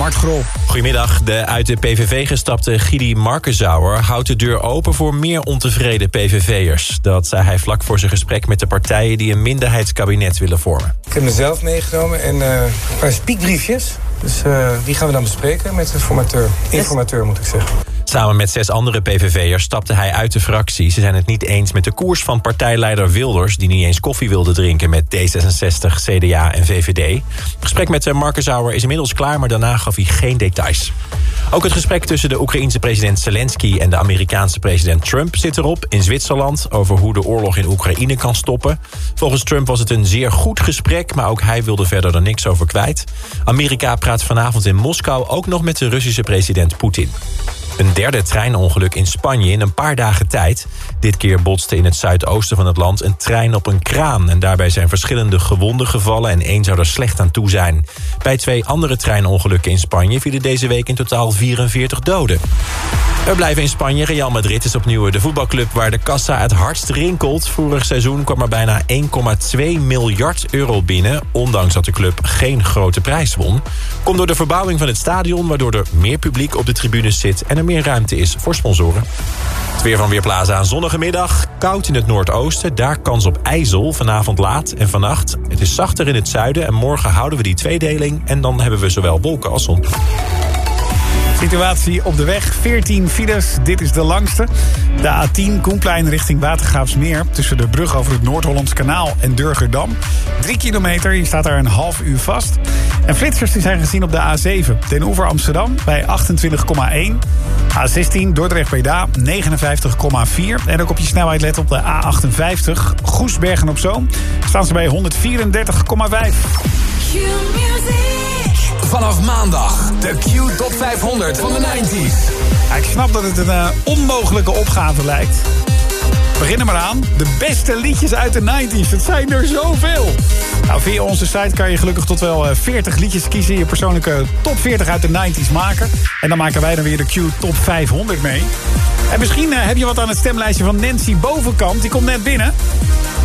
Mart Grol. Goedemiddag. De uit de PVV gestapte Gidi Markenzauer houdt de deur open voor meer ontevreden PVV'ers. Dat zei hij vlak voor zijn gesprek met de partijen die een minderheidskabinet willen vormen. Ik heb mezelf meegenomen en uh, een paar spiekbriefjes. Dus uh, die gaan we dan bespreken met de formateur. Informateur moet ik zeggen. Samen met zes andere PVV'ers stapte hij uit de fractie. Ze zijn het niet eens met de koers van partijleider Wilders... die niet eens koffie wilde drinken met D66, CDA en VVD. Het gesprek met eh, Marcus Auer is inmiddels klaar... maar daarna gaf hij geen details. Ook het gesprek tussen de Oekraïense president Zelensky... en de Amerikaanse president Trump zit erop in Zwitserland... over hoe de oorlog in Oekraïne kan stoppen. Volgens Trump was het een zeer goed gesprek... maar ook hij wilde verder er niks over kwijt. Amerika praat vanavond in Moskou ook nog met de Russische president Poetin. Een derde treinongeluk in Spanje in een paar dagen tijd. Dit keer botste in het zuidoosten van het land een trein op een kraan... en daarbij zijn verschillende gewonden gevallen en één zou er slecht aan toe zijn. Bij twee andere treinongelukken in Spanje vielen deze week in totaal 44 doden. We blijven in Spanje. Real Madrid is opnieuw de voetbalclub waar de kassa het hardst rinkelt. Vorig seizoen kwam er bijna 1,2 miljard euro binnen... ondanks dat de club geen grote prijs won. Komt door de verbouwing van het stadion... waardoor er meer publiek op de tribunes zit... en er meer ruimte is voor sponsoren. Het weer van Weerplaza aan zonnige middag. Koud in het noordoosten, daar kans op ijzel vanavond laat en vannacht. Het is zachter in het zuiden en morgen houden we die tweedeling... en dan hebben we zowel wolken als zon. Situatie op de weg, 14 files, dit is de langste. De A10 Koenplein richting Watergraafsmeer... tussen de brug over het Noord-Hollands kanaal en Durgerdam. 3 kilometer, je staat daar een half uur vast. En flitsers die zijn gezien op de A7. Den Oever Amsterdam bij 28,1. A16 Dordrecht-Breda 59,4. En ook op je snelheid let op de A58 Goesbergen op Zoom. Staan ze bij 134,5. Vanaf maandag de Q Top 500 van de 90s. ik snap dat het een uh, onmogelijke opgave lijkt. Begin er maar aan. De beste liedjes uit de 90s. Het zijn er zoveel. Nou, via onze site kan je gelukkig tot wel 40 eh, liedjes kiezen. Je persoonlijke top 40 uit de 90s maken. En dan maken wij dan weer de Q Top 500 mee. En misschien uh, heb je wat aan het stemlijstje van Nancy Bovenkamp. Die komt net binnen.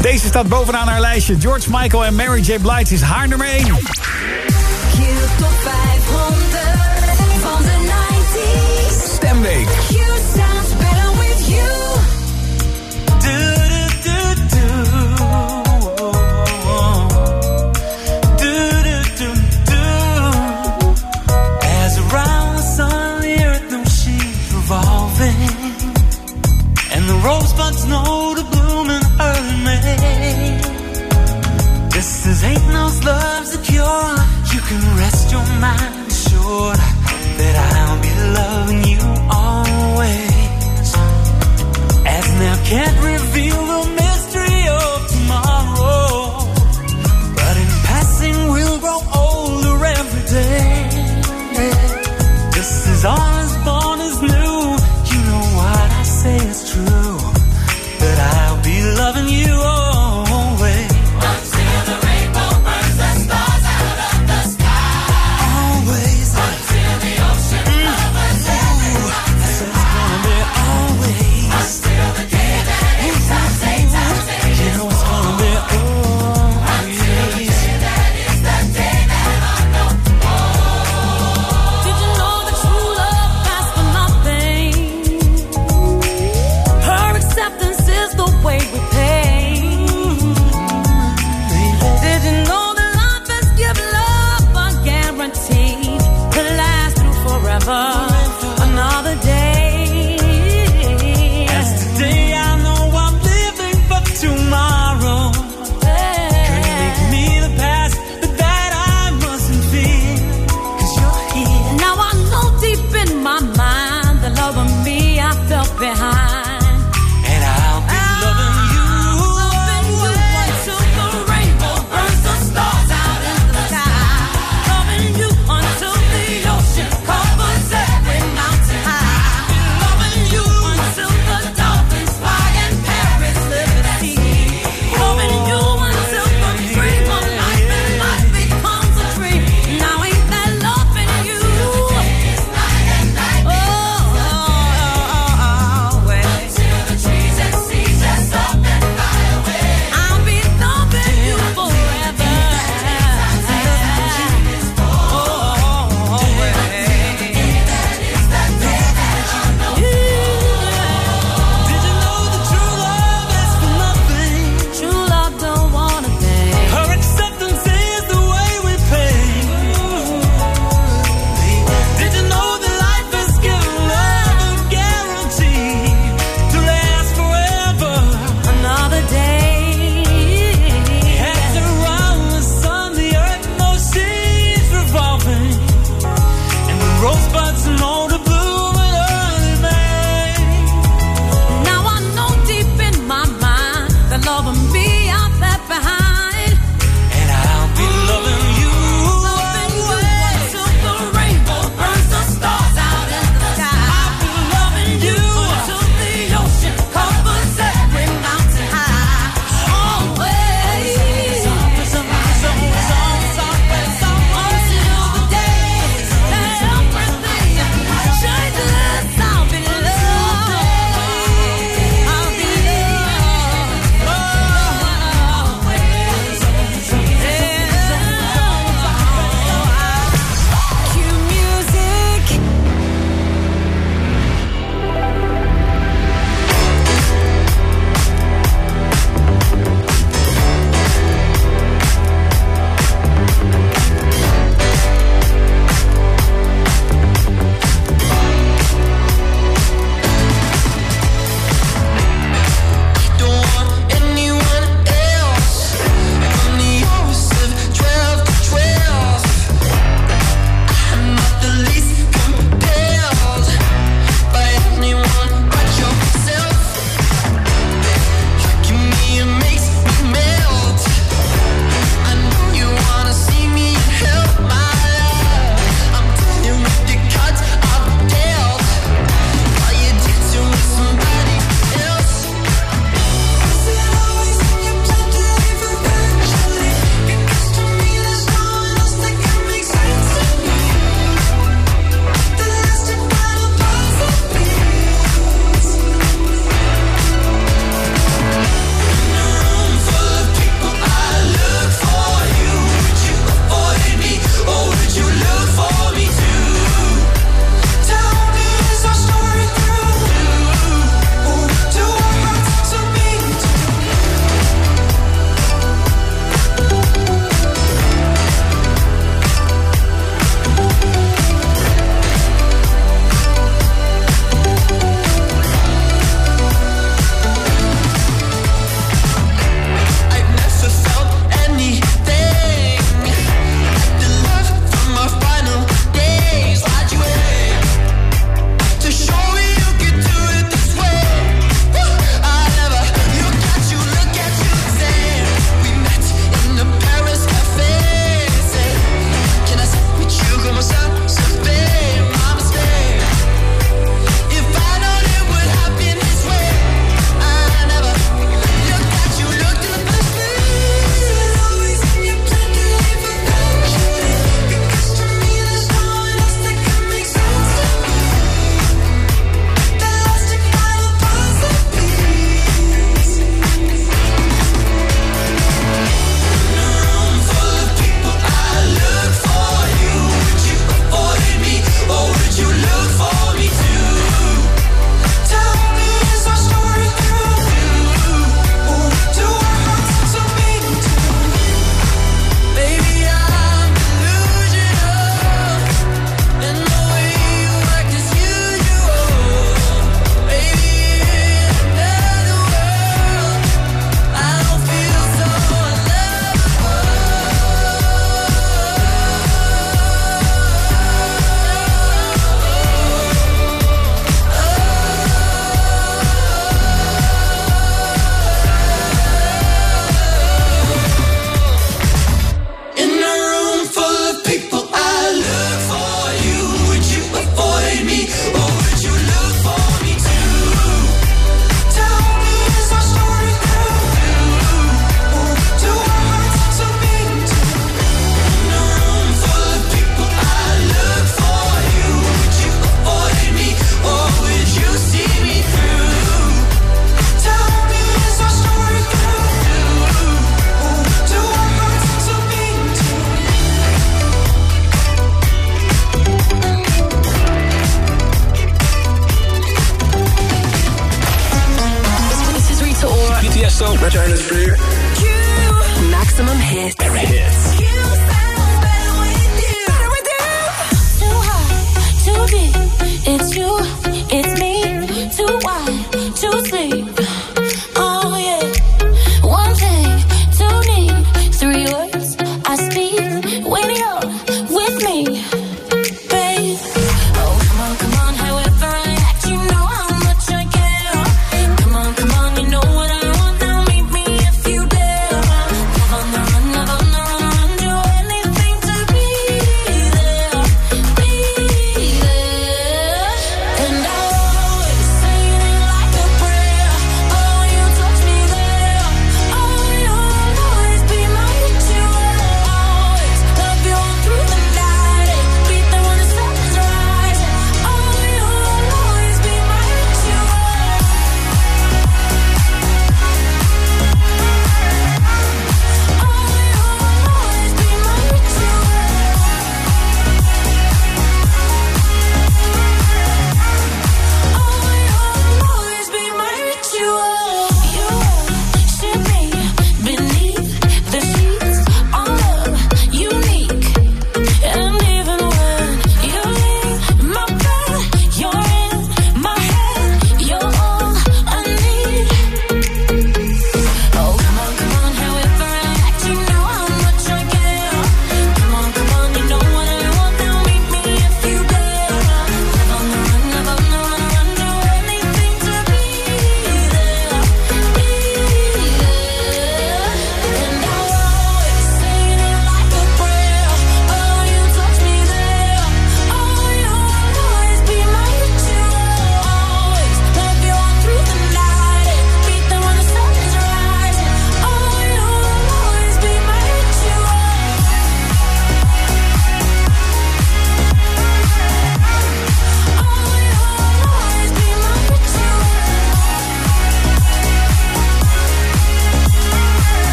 Deze staat bovenaan haar lijstje. George Michael en Mary J. Blige is haar nummer 1. Top 500 van de 90s. Stemweek. Q sounds better with you. Do, do, do, As around earth she's revolving. And the rosebuds know to bloom early May. This is ain't no. You can rest your mind assured that I'll be loving you always. As.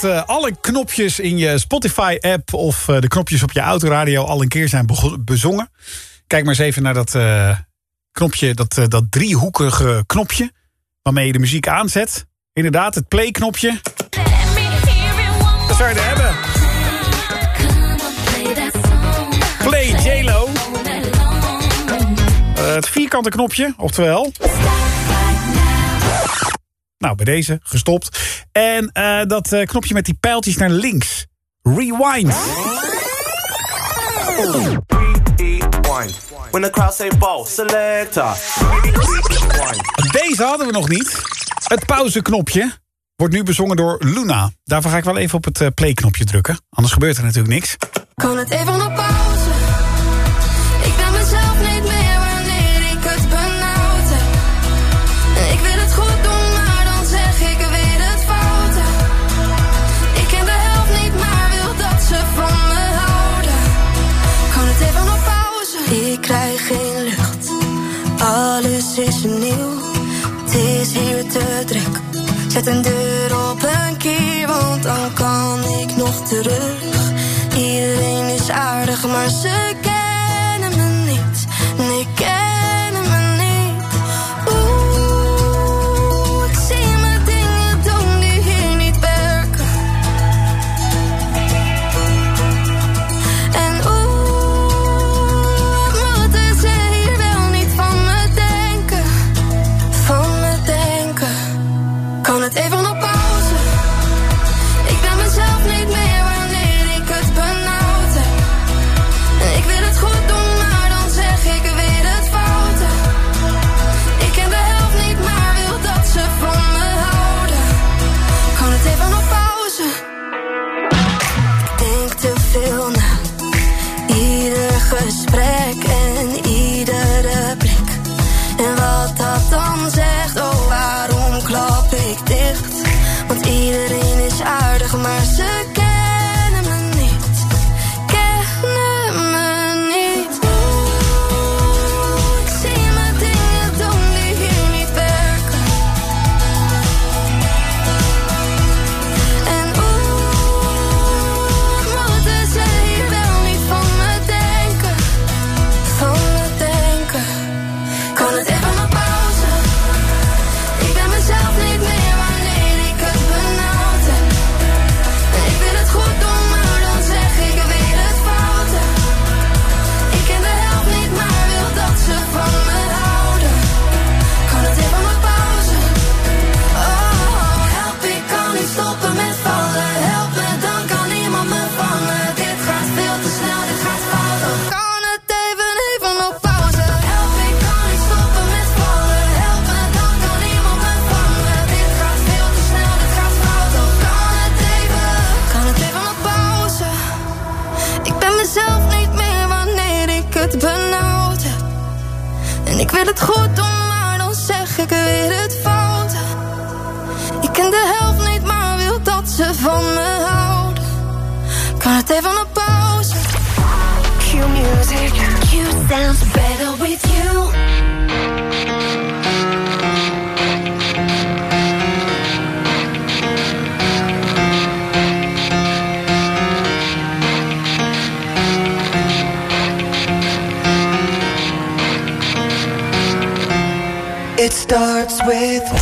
dat eh, alle knopjes in je Spotify-app of eh, de knopjes op je autoradio al een keer zijn bezongen. Kijk maar eens even naar dat eh, knopje, dat, dat driehoekige knopje waarmee je de muziek aanzet. Inderdaad, het play-knopje. Dat zou je er hebben. Play J-Lo. het vierkante knopje, oftewel. Nou, bij deze gestopt. En eh, dat eh, knopje met die pijltjes naar links. Rewind. When ball, selector. Deze hadden we nog niet. Het pauzeknopje wordt nu bezongen door Luna. Daarvoor ga ik wel even op het eh, playknopje drukken. Anders gebeurt er natuurlijk niks. Kan het even op pauze? alles is nieuw. Het is hier te druk. Zet een deur op een keer, want dan kan ik nog terug. Iedereen is aardig, maar ze kennen me niet. Ken het even Kan het even op pauze? Q music. Q sounds better with you. It starts with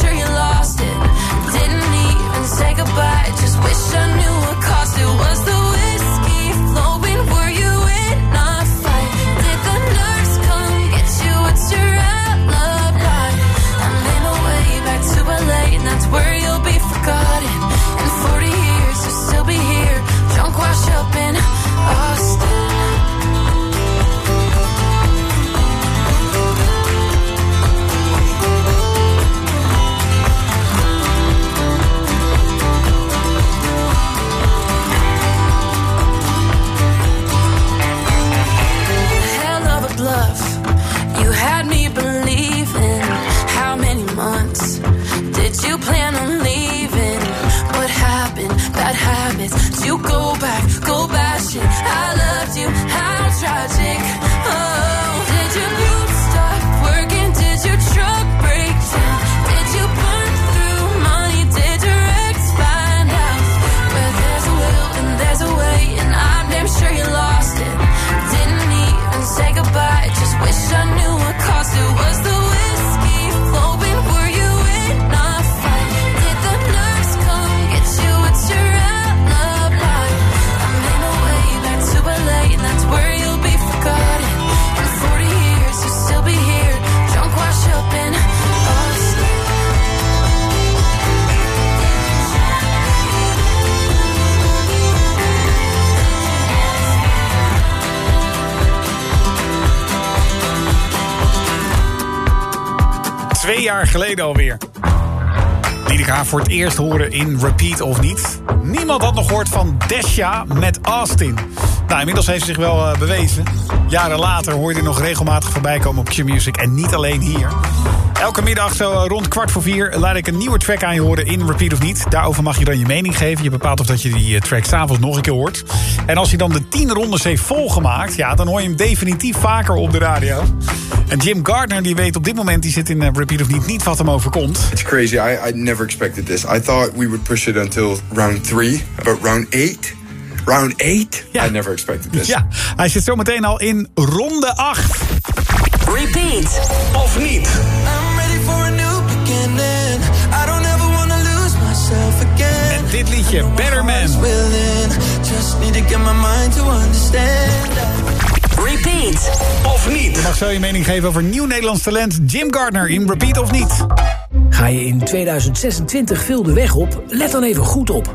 Sure you lost it. Didn't even say goodbye, just wish I knew tragic. Geleden alweer. Liet ik haar voor het eerst horen in Repeat of niet. Niemand had nog gehoord van Desha met Austin. Nou, inmiddels heeft ze zich wel eh, bewezen. Jaren later hoor je nog regelmatig voorbij komen op Q-Music. En niet alleen hier. Elke middag zo eh, rond kwart voor vier laat ik een nieuwe track aan je horen in Repeat of niet. Daarover mag je dan je mening geven. Je bepaalt of dat je die eh, track s'avonds nog een keer hoort. En als hij dan de tien rondes heeft volgemaakt... Ja, dan hoor je hem definitief vaker op de radio. En Jim Gardner die weet op dit moment, die zit in Repeat of niet, niet wat hem overkomt. It's crazy. I, I never expected this. I thought we would push it until round three, but round eight, round eight, Ja. I never expected this. Ja, hij zit zometeen al in ronde 8. Repeat. Of niet? I'm ready for a new beginning. I don't ever wanna lose myself again. En dit liedje, Better Man. Just need to get my mind to understand. Repeat. Of niet? Je mag zo je mening geven over nieuw Nederlands talent Jim Gardner in Repeat of niet. Ga je in 2026 veel de weg op? Let dan even goed op.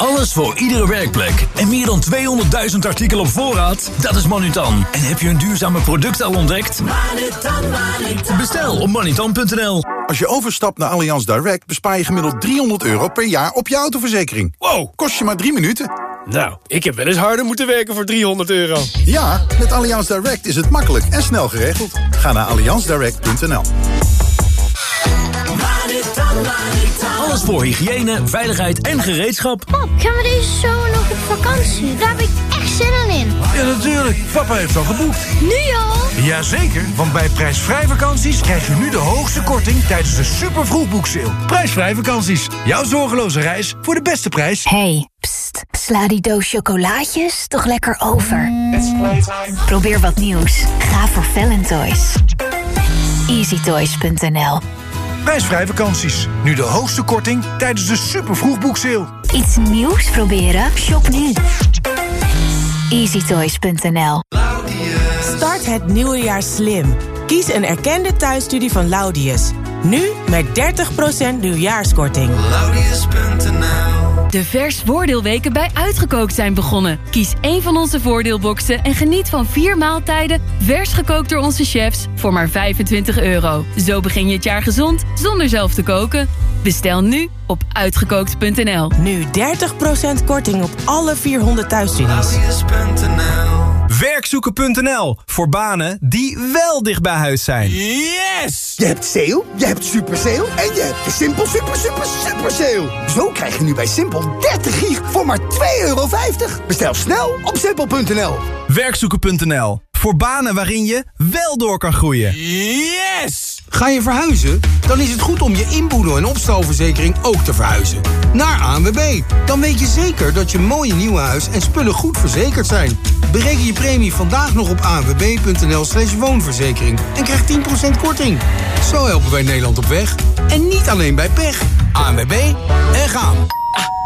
Alles voor iedere werkplek. En meer dan 200.000 artikelen op voorraad? Dat is Manutan. En heb je een duurzame product al ontdekt? Bestel op manutan.nl. Als je overstapt naar Allianz Direct bespaar je gemiddeld 300 euro per jaar op je autoverzekering. Wow, kost je maar drie minuten. Nou, ik heb wel eens harder moeten werken voor 300 euro. Ja, met Allianz Direct is het makkelijk en snel geregeld. Ga naar allianzdirect.nl. Alles voor hygiëne, veiligheid en gereedschap. Pap, gaan we deze zomer nog op vakantie? Daar heb ik echt zin in. Ja, natuurlijk. Papa heeft al geboekt. Nu al? Jazeker, want bij prijsvrij vakanties krijg je nu de hoogste korting tijdens de super vroegboekseil. Prijsvrij vakanties. Jouw zorgeloze reis voor de beste prijs. Hey, pst, sla die doos chocolaatjes toch lekker over. Probeer wat nieuws. Ga voor Valentoys. EasyToys.nl Prijsvrij vakanties. Nu de hoogste korting tijdens de super vroegboekseil. Iets nieuws proberen? Shop nu. EasyToys.nl Start het nieuwe jaar slim. Kies een erkende thuisstudie van Laudius. Nu met 30% nieuwjaarskorting. Laudius.nl De vers voordeelweken bij Uitgekookt zijn begonnen. Kies één van onze voordeelboxen en geniet van vier maaltijden... vers gekookt door onze chefs voor maar 25 euro. Zo begin je het jaar gezond zonder zelf te koken. Bestel nu op uitgekookt.nl. Nu 30% korting op alle 400 thuisstudies. Werkzoeken.nl voor banen die wel dicht bij huis zijn. Yes! Je hebt sale, je hebt super sale en je hebt de Simpel super super super sale. Zo krijg je nu bij Simpel 30 gig voor maar 2,50 euro. Bestel snel op simpel.nl. Werkzoeken.nl voor banen waarin je wel door kan groeien. Yes! Ga je verhuizen? Dan is het goed om je inboedel- en opstalverzekering ook te verhuizen. Naar ANWB. Dan weet je zeker dat je mooie nieuwe huis en spullen goed verzekerd zijn. Bereken je premie vandaag nog op anwb.nl slash woonverzekering. En krijg 10% korting. Zo helpen wij Nederland op weg. En niet alleen bij pech. ANWB en gaan.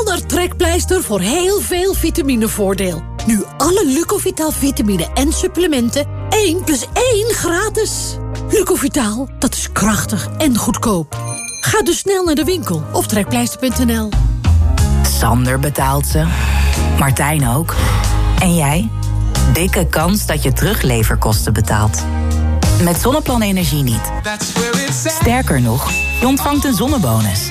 Naar Trekpleister voor heel veel vitaminevoordeel. Nu alle Lucovitaal vitamine en supplementen 1 plus 1 gratis. Lucovitaal, dat is krachtig en goedkoop. Ga dus snel naar de winkel of trekpleister.nl. Sander betaalt ze. Martijn ook. En jij? Dikke kans dat je terugleverkosten betaalt. Met Zonneplan Energie niet. Sterker nog, je ontvangt een zonnebonus.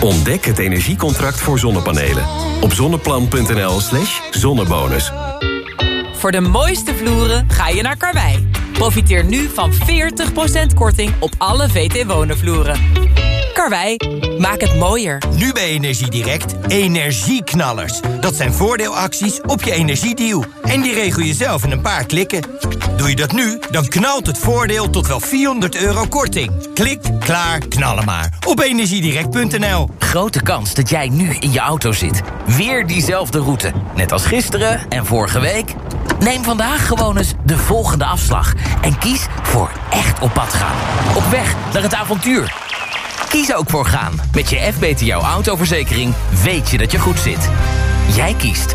Ontdek het energiecontract voor zonnepanelen. Op zonneplan.nl slash zonnebonus. Voor de mooiste vloeren ga je naar Karwei. Profiteer nu van 40% korting op alle VT Wonen vloeren. Karwei, maak het mooier. Nu bij Energiedirect, energieknallers. Dat zijn voordeelacties op je energiedeal. En die regel je zelf in een paar klikken. Doe je dat nu, dan knalt het voordeel tot wel 400 euro korting. Klik, klaar, knallen maar. Op energiedirect.nl Grote kans dat jij nu in je auto zit. Weer diezelfde route. Net als gisteren en vorige week. Neem vandaag gewoon eens de volgende afslag. En kies voor echt op pad gaan. Op weg naar het avontuur. Kies ook voor gaan. Met je FBTO autoverzekering weet je dat je goed zit. Jij kiest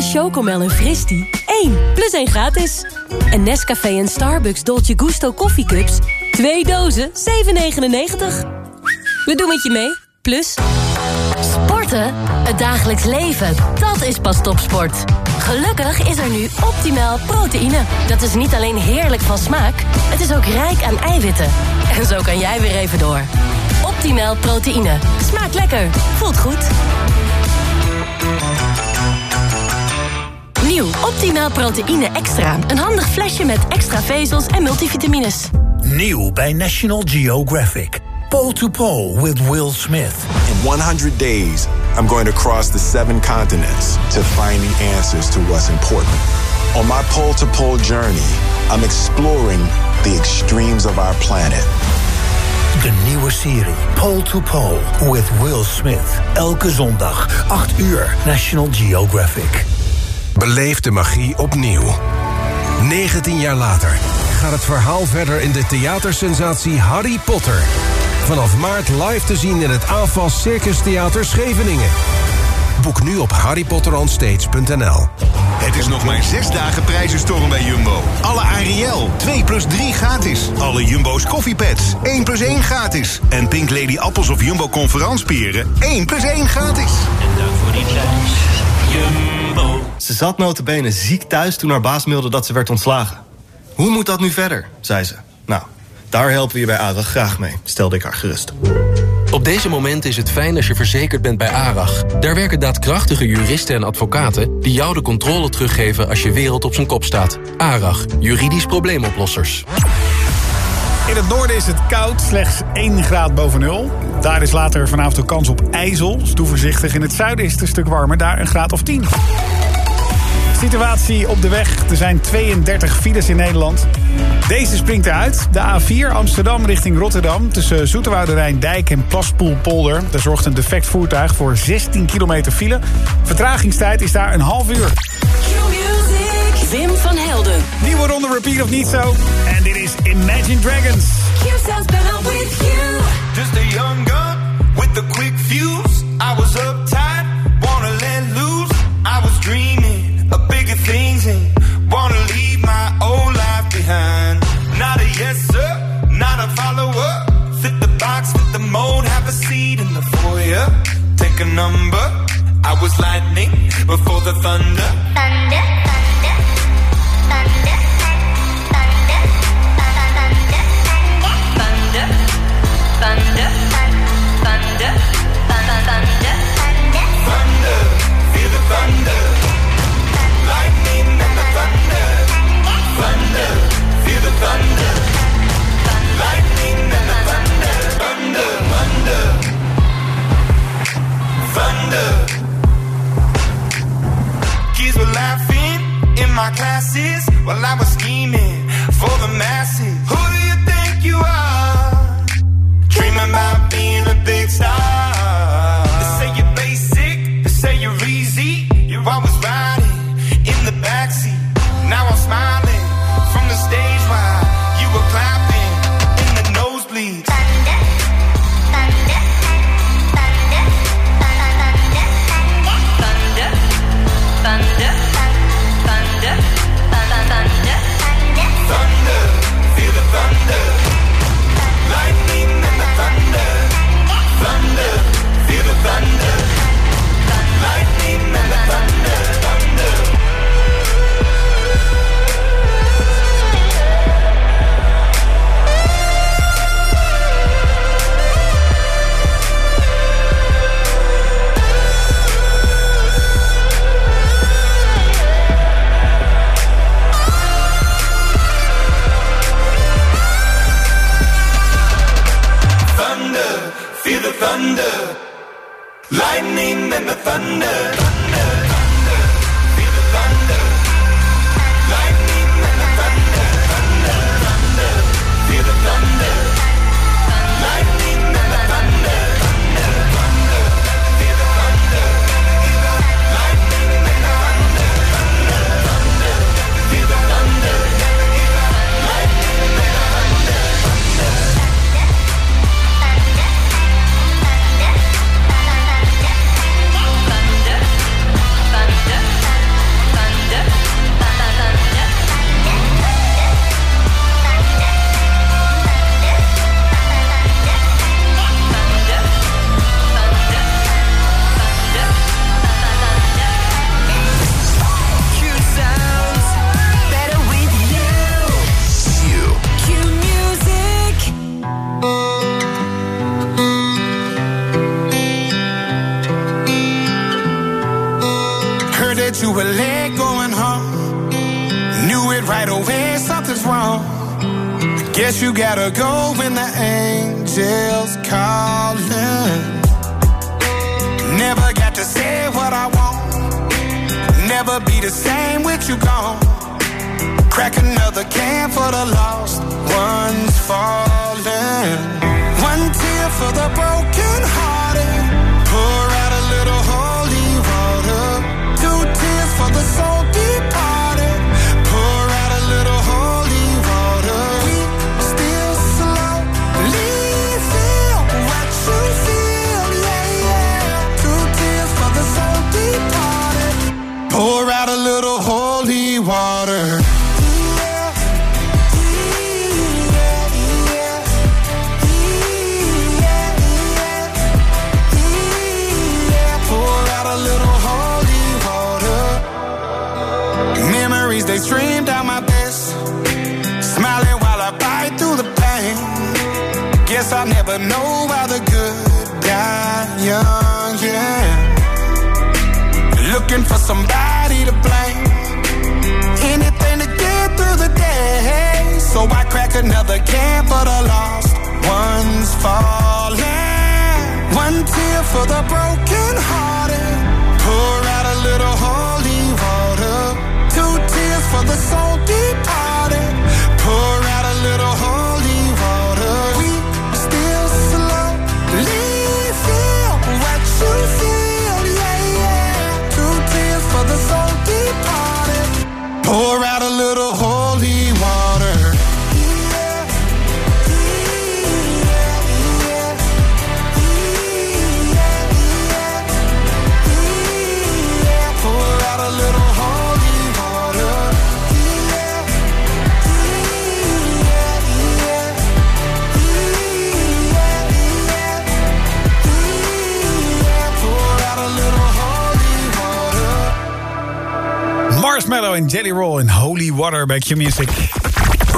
Chocomel en Fristie. 1 plus 1 gratis. En Nescafé en Starbucks Dolce Gusto koffiecups. 2 dozen 7,99. We doen het je mee. Plus... Sporten? Het dagelijks leven, dat is pas topsport. Gelukkig is er nu optimaal proteïne. Dat is niet alleen heerlijk van smaak, het is ook rijk aan eiwitten. En zo kan jij weer even door. Optimaal proteïne. Smaakt lekker. Voelt goed. Nieuw Optimaal proteïne extra. Een handig flesje met extra vezels en multivitamines. Nieuw bij National Geographic. Pole to Pole with Will Smith. In 100 days, I'm going to cross the seven continents to find the answers to what's important. On my pole to pole journey, I'm exploring the extremes of our planet. De nieuwe serie Pole to Pole with Will Smith. Elke zondag, 8 uur, National Geographic. Beleef de magie opnieuw. 19 jaar later gaat het verhaal verder in de theatersensatie Harry Potter. Vanaf maart live te zien in het AFAS Circus Theater Scheveningen. Boek nu op harrypotteronstage.nl. Het is nog maar zes dagen prijzenstorm bij Jumbo. Alle Ariel, 2 plus 3 gratis. Alle Jumbo's koffiepads, 1 plus 1 gratis. En Pink Lady appels of Jumbo conferanspieren, 1 plus 1 gratis. En dank voor die prijs. Jumbo. Ze zat notabene ziek thuis toen haar baas mailde dat ze werd ontslagen. Hoe moet dat nu verder, zei ze. Nou, Daar helpen we je bij ARAG graag mee, stelde ik haar gerust. Op deze momenten is het fijn als je verzekerd bent bij ARAG. Daar werken daadkrachtige juristen en advocaten... die jou de controle teruggeven als je wereld op zijn kop staat. ARAG, juridisch probleemoplossers. In het noorden is het koud, slechts 1 graad boven nul. Daar is later vanavond ook kans op ijzel. Dus doe voorzichtig. In het zuiden is het een stuk warmer, daar een graad of 10. Situatie op de weg. Er zijn 32 files in Nederland. Deze springt eruit. De A4 Amsterdam richting Rotterdam. Tussen Zoeterwoude Rijndijk en Plaspoelpolder. Daar zorgt een defect voertuig voor 16 kilometer file. Vertragingstijd is daar een half uur. Wim van Helden. Nieuwe ronde repeat of niet zo. En dit is Imagine Dragons. Q sounds better with you. Just a young gun with a quick fuse. I was uptight, wanna let loose. I was dreaming things and wanna leave my old life behind. Not a yes sir, not a follower. Fit the box, fit the mold, have a seat in the foyer. Take a number. I was lightning before the thunder. Thunder, thunder, thunder, memories, they streamed out my best. Smiling while I bite through the pain. Guess I'll never know how the good die young, yeah. Looking for somebody to blame. Anything to get through the day. So I crack another can for the lost ones falling. One tear for the broken hearted. Pour out a little heart for the soul en Jelly Roll in Holy Water bij Q-Music.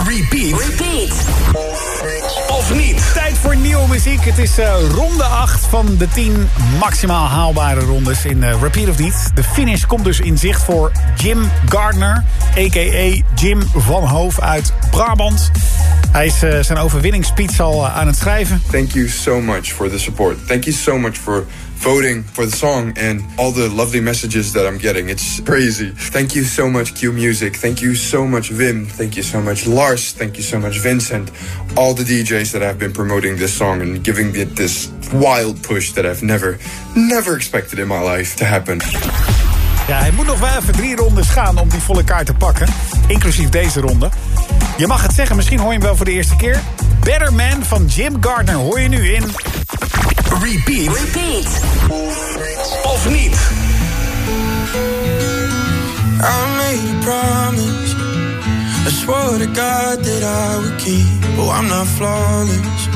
Repeat. Repeat. Of niet. Tijd voor nieuwe muziek. Het is eh, ronde 8 van de 10 maximaal haalbare rondes in eh, Repeat of niet. De finish komt dus in zicht voor Jim Gardner, a.k.a. Jim van Hoof uit Brabant. Hij is eh, zijn overwinningsspeech al aan het schrijven. Thank you so much for the support. Thank you so much for voting for the song and all the lovely messages that I'm getting. It's crazy. Thank you so much, Q Music. Thank you so much, Vim. Thank you so much, Lars. Thank you so much, Vincent. All the DJs that have been promoting this song and giving it this wild push that I've never, never expected in my life to happen. Ja, hij moet nog wel even drie rondes gaan om die volle kaart te pakken. Inclusief deze ronde. Je mag het zeggen, misschien hoor je hem wel voor de eerste keer. Better Man van Jim Gardner hoor je nu in... Repeat. Repeat. Of niet. I made a promise. I swore to God that I would keep. Oh, I'm not flawless.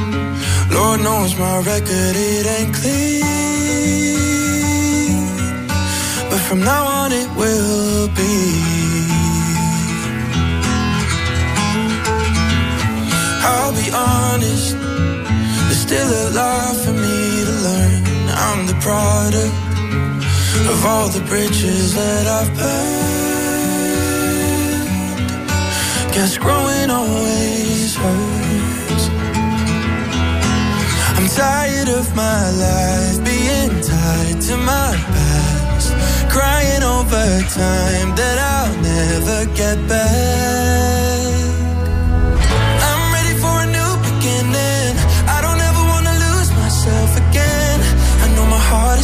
Lord knows my record, it ain't clean. But from now on, it will be. I'll be honest. Still a lot for me to learn. I'm the product of all the bridges that I've burned. Guess growing always hurts. I'm tired of my life being tied to my past, crying over time that I'll never get back.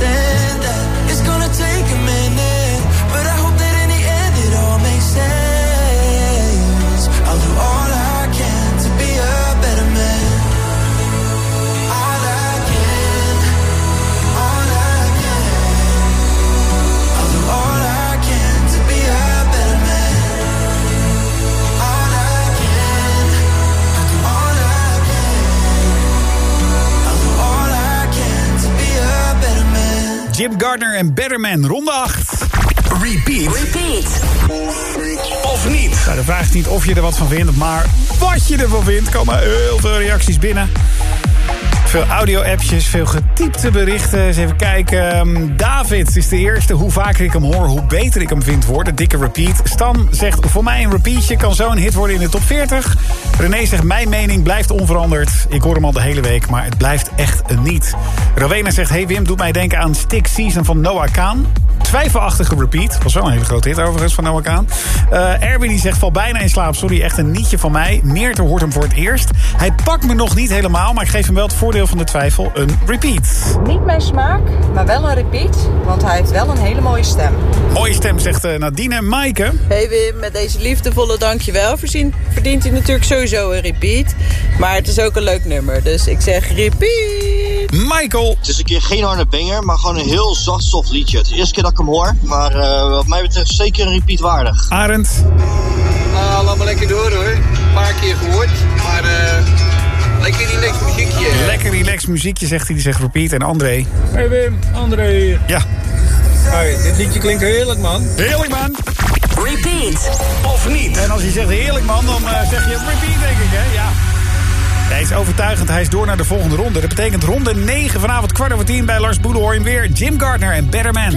Understand Jim Gardner en Better Man, ronde 8. Repeat. Repeat. Of niet. Nou, de vraag is niet of je er wat van vindt, maar wat je ervan vindt. Er komen heel veel reacties binnen. Veel audio-appjes, veel getypte berichten. Eens even kijken. Ehm, David is de eerste. Hoe vaker ik hem hoor, hoe beter ik hem vind worden. Dikke repeat. Stan zegt, voor mij een repeatje kan zo'n hit worden in de top 40. René zegt, mijn mening blijft onveranderd. Ik hoor hem al de hele week, maar het blijft echt een niet. Rowena zegt, hey Wim, doet mij denken aan Stick Season van Noah Kaan. Twijfelachtige repeat. Was wel een hele grote hit overigens van Noah Kaan. Eh Erwin die zegt, val bijna in slaap. Sorry, echt een nietje van mij. Meerter hoort hem voor het eerst. Hij pakt me nog niet helemaal, maar ik geef hem wel het voordeel van de twijfel. Een repeat. Niet mijn smaak, maar wel een repeat, want hij heeft wel een hele mooie stem. Mooie stem, zegt eh, Nadine. Maaike. Hey Wim, met deze liefdevolle dankjewel verdient, verdient hij natuurlijk sowieso een repeat. Maar het is ook een leuk nummer, dus ik zeg repeat. Michael. Het is een keer geen harde banger, maar gewoon een heel zacht, soft liedje. Het is de eerste keer dat ik hem hoor, maar eh, wat mij betreft zeker een repeat waardig. Arend. Ah, laat maar lekker door hoor. Een paar keer gehoord, maar eh lekker relaxed muziekje. Lekker relaxed muziekje, zegt hij. Die zegt repeat. En André. Hey Wim, André hier. Ja. Hey, dit liedje klinkt heerlijk man. Heerlijk man. Repeat. Of niet? En als hij zegt heerlijk man, dan eh, zeg je repeat denk ik hè. Ja. Hij is overtuigend, hij is door naar de volgende ronde. Dat betekent ronde 9 vanavond kwart over 10 bij Lars Boelenhoorn weer. Jim Gardner en Better Man.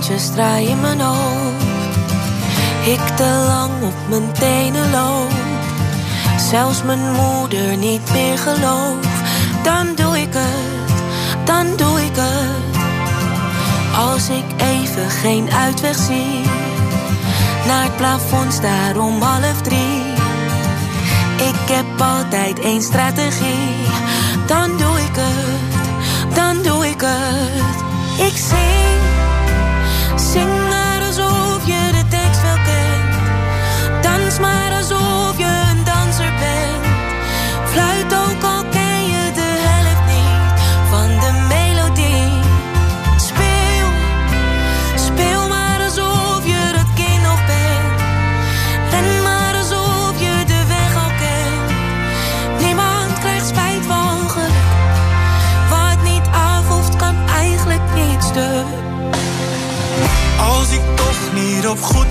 Rondjes draai in mijn ik te lang op mijn tenen loop. Zelfs mijn moeder niet meer gelooft dan doe ik het, dan doe ik het. Als ik even geen uitweg zie, naar het plafond staar om half drie. Ik heb altijd één strategie, dan doe ik het, dan doe ik het. Ik zing, zing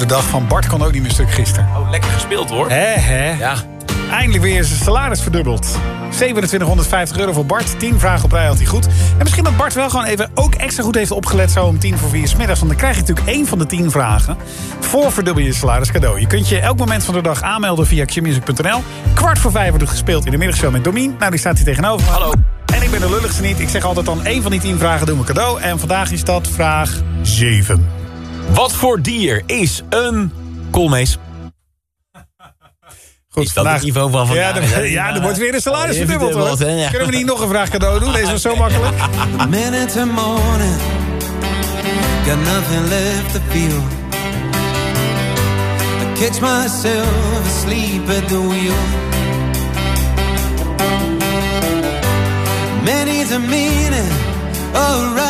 de dag van Bart kon ook niet meer stuk gisteren. Oh, lekker gespeeld hoor. Hè, hè? Ja. Eindelijk weer zijn salaris verdubbeld. 2750 euro voor Bart. 10 vragen op rij had hij goed. En misschien dat Bart wel gewoon even ook extra goed heeft opgelet... zo om 10 voor 4 's middags. Want dan krijg je natuurlijk één van de 10 vragen... voor verdubbel je salaris cadeau. Je kunt je elk moment van de dag aanmelden via qmusic.nl. Kwart voor vijf wordt gespeeld in de middagshow met Domien. Nou, die staat hier tegenover. Hallo. En ik ben de lulligste niet. Ik zeg altijd dan één van die 10 vragen doen we cadeau. En vandaag is dat vraag 7. Wat voor dier is een koolmees? Goed, is dat het niveau van Ja, vandaag? er, ja, er wordt weer een salaris verdubbeld, hoor. ja. Kunnen we niet nog een vraag cadeau doen? Deze was zo makkelijk. minute to morning, got nothing left to feel. I catch myself asleep at the wheel. Many's a meaning ahead.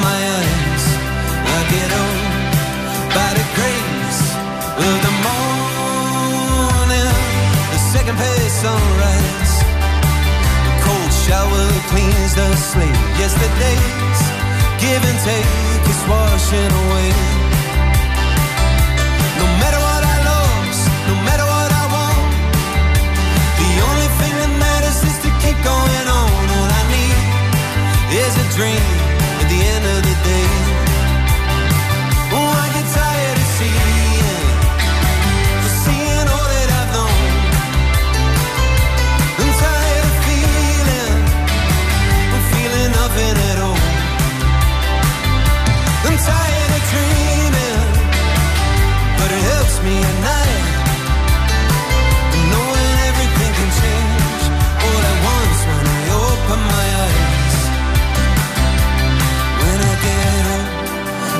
my eyes. I get by the grace of the morning, the second sunrise. The cold shower cleans the slate. Yesterday's give and take is washing away. No matter what I lost, no matter what I want, the only thing that matters is to keep going on. All I need is a dream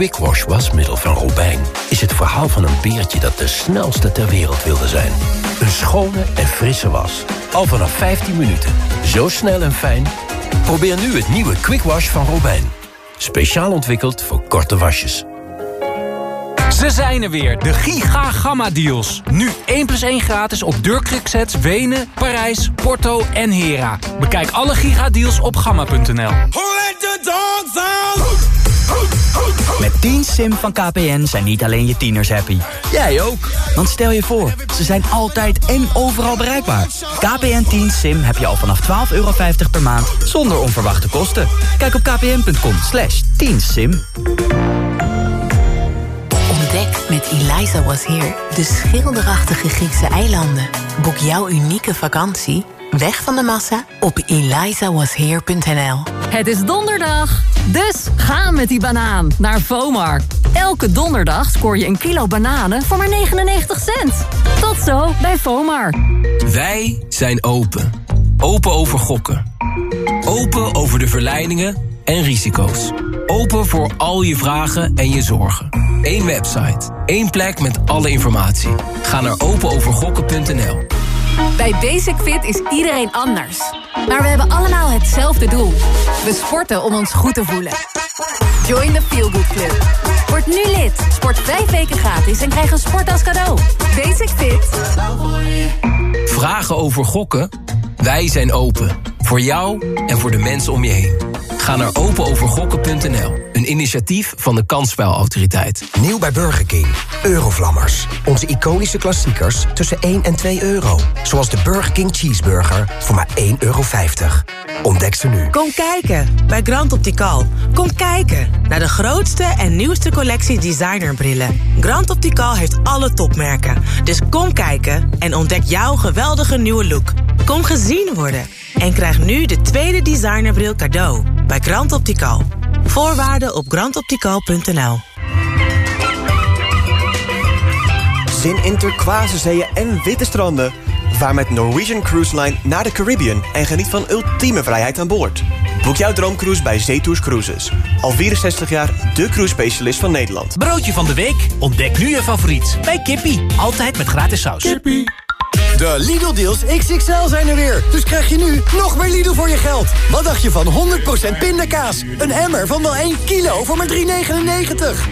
Quick Wash wasmiddel van Robijn... is het verhaal van een beertje dat de snelste ter wereld wilde zijn. Een schone en frisse was. Al vanaf 15 minuten. Zo snel en fijn. Probeer nu het nieuwe Quick Wash van Robijn. Speciaal ontwikkeld voor korte wasjes. Ze zijn er weer, de Giga Gamma Deals. Nu 1 plus 1 gratis op deurkruksets Wenen, Parijs, Porto en Hera. Bekijk alle Giga Deals op gamma.nl. Met 10 Sim van KPN zijn niet alleen je tieners happy. Jij ook. Want stel je voor, ze zijn altijd en overal bereikbaar. KPN 10 Sim heb je al vanaf 12,50 euro per maand zonder onverwachte kosten. Kijk op kpn.com slash 10 Sim. Ontdek met Eliza Was Here de schilderachtige Griekse eilanden. Boek jouw unieke vakantie, weg van de massa, op elizawasheer.nl. Het is donderdag, dus ga met die banaan naar Vomar. Elke donderdag scoor je een kilo bananen voor maar 99 cent. Tot zo bij Vomar. Wij zijn open. Open over gokken. Open over de verleidingen en risico's. Open voor al je vragen en je zorgen. Eén website, één plek met alle informatie. Ga naar openovergokken.nl. Bij Basic Fit is iedereen anders. Maar we hebben allemaal hetzelfde doel. We sporten om ons goed te voelen. Join the Feel Good Club. Word nu lid. Sport vijf weken gratis en krijg een sport als cadeau. Basic Fit. Vragen over gokken? Wij zijn open. Voor jou en voor de mensen om je heen. Ga naar openovergokken.nl. Een initiatief van de Kansspelautoriteit. Nieuw bij Burger King. Eurovlammers. Onze iconische klassiekers tussen 1 en 2 euro. Zoals de Burger King Cheeseburger voor maar 1,50 euro. Ontdek ze nu. Kom kijken bij Grand Optical. Kom kijken naar de grootste en nieuwste collectie designerbrillen. Grand Optical heeft alle topmerken. Dus kom kijken en ontdek jouw geweldige nieuwe look. Kom gezien worden en krijg nu de tweede designerbril cadeau bij Grand Optical. Voorwaarden op grandoptical.nl Zin in turquoise zeeën en witte stranden. Vaar met Norwegian Cruise Line naar de Caribbean en geniet van ultieme vrijheid aan boord. Boek jouw droomcruise bij Zetours Cruises. Al 64 jaar de cruise specialist van Nederland. Broodje van de week? Ontdek nu je favoriet bij Kippie. Altijd met gratis saus. Kippie. De Lidl-deals XXL zijn er weer. Dus krijg je nu nog meer Lidl voor je geld. Wat dacht je van 100% pindakaas? Een emmer van wel 1 kilo voor maar 3,99.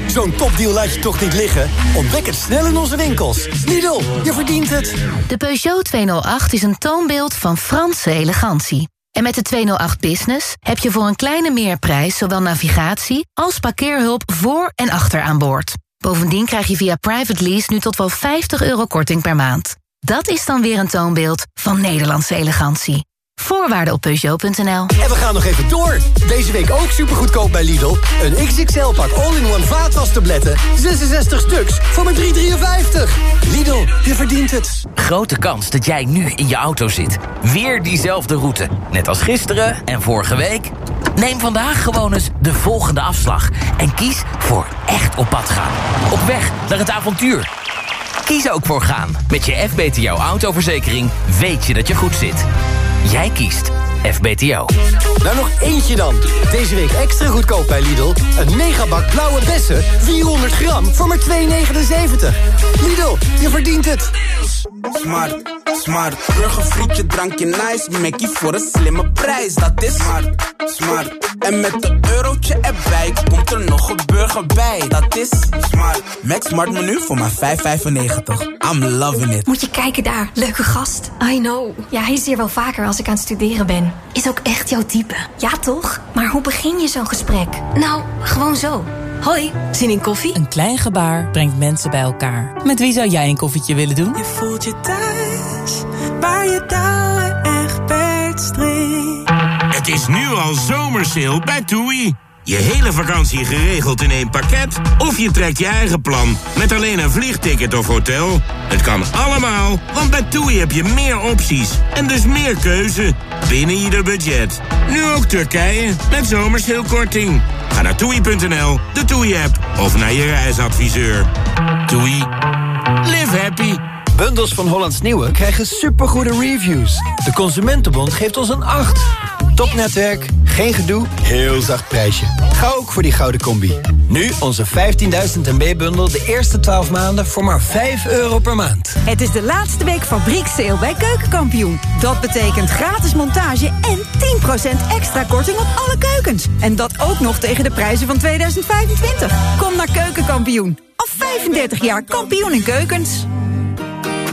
Zo'n topdeal laat je toch niet liggen? Ontdek het snel in onze winkels. Lidl, je verdient het. De Peugeot 208 is een toonbeeld van Franse elegantie. En met de 208 Business heb je voor een kleine meerprijs... zowel navigatie als parkeerhulp voor en achter aan boord. Bovendien krijg je via private lease nu tot wel 50 euro korting per maand. Dat is dan weer een toonbeeld van Nederlandse elegantie. Voorwaarden op Peugeot.nl. En we gaan nog even door. Deze week ook supergoedkoop bij Lidl. Een XXL-pak all-in-one vaatwastabletten. 66 stuks voor maar 3,53. Lidl, je verdient het. Grote kans dat jij nu in je auto zit. Weer diezelfde route. Net als gisteren en vorige week. Neem vandaag gewoon eens de volgende afslag. En kies voor echt op pad gaan. Op weg naar het avontuur. Kies ook voor gaan. Met je FBTO autoverzekering weet je dat je goed zit. Jij kiest FBTO. Nou, nog eentje dan. Deze week extra goedkoop bij Lidl. Een megabak blauwe bessen, 400 gram, voor maar 2,79. Lidl, je verdient het. Smart, smart. Burgerfrietje, drankje nice. Mackie voor een slimme prijs. Dat is smart, smart. En met een eurotje erbij komt er nog een burger bij. Dat is smart. Max Smart menu voor maar 5,95. I'm loving it. Moet je kijken daar, leuke gast. I know. Ja, hij is hier wel vaker als ik aan het studeren ben. Is ook echt jouw type. Ja, toch? Maar hoe begin je zo'n gesprek? Nou, gewoon zo. Hoi, zin in koffie? Een klein gebaar brengt mensen bij elkaar. Met wie zou jij een koffietje willen doen? Je voelt je thuis, waar je touwen echt string. Het is nu al zomersale bij TUI. Je hele vakantie geregeld in één pakket? Of je trekt je eigen plan met alleen een vliegticket of hotel? Het kan allemaal, want bij TUI heb je meer opties en dus meer keuze binnen ieder budget. Nu ook Turkije met zomersheelkorting. Ga naar toei.nl, de TUI-app of naar je reisadviseur. TUI. Live happy. Bundels van Hollands Nieuwe krijgen supergoede reviews. De Consumentenbond geeft ons een 8. Topnetwerk, geen gedoe, heel zacht prijsje. Ga ook voor die gouden combi. Nu onze 15.000 MB-bundel de eerste 12 maanden voor maar 5 euro per maand. Het is de laatste week fabrieksteel bij Keukenkampioen. Dat betekent gratis montage en 10% extra korting op alle keukens. En dat ook nog tegen de prijzen van 2025. Kom naar Keukenkampioen. Al 35 jaar kampioen in keukens.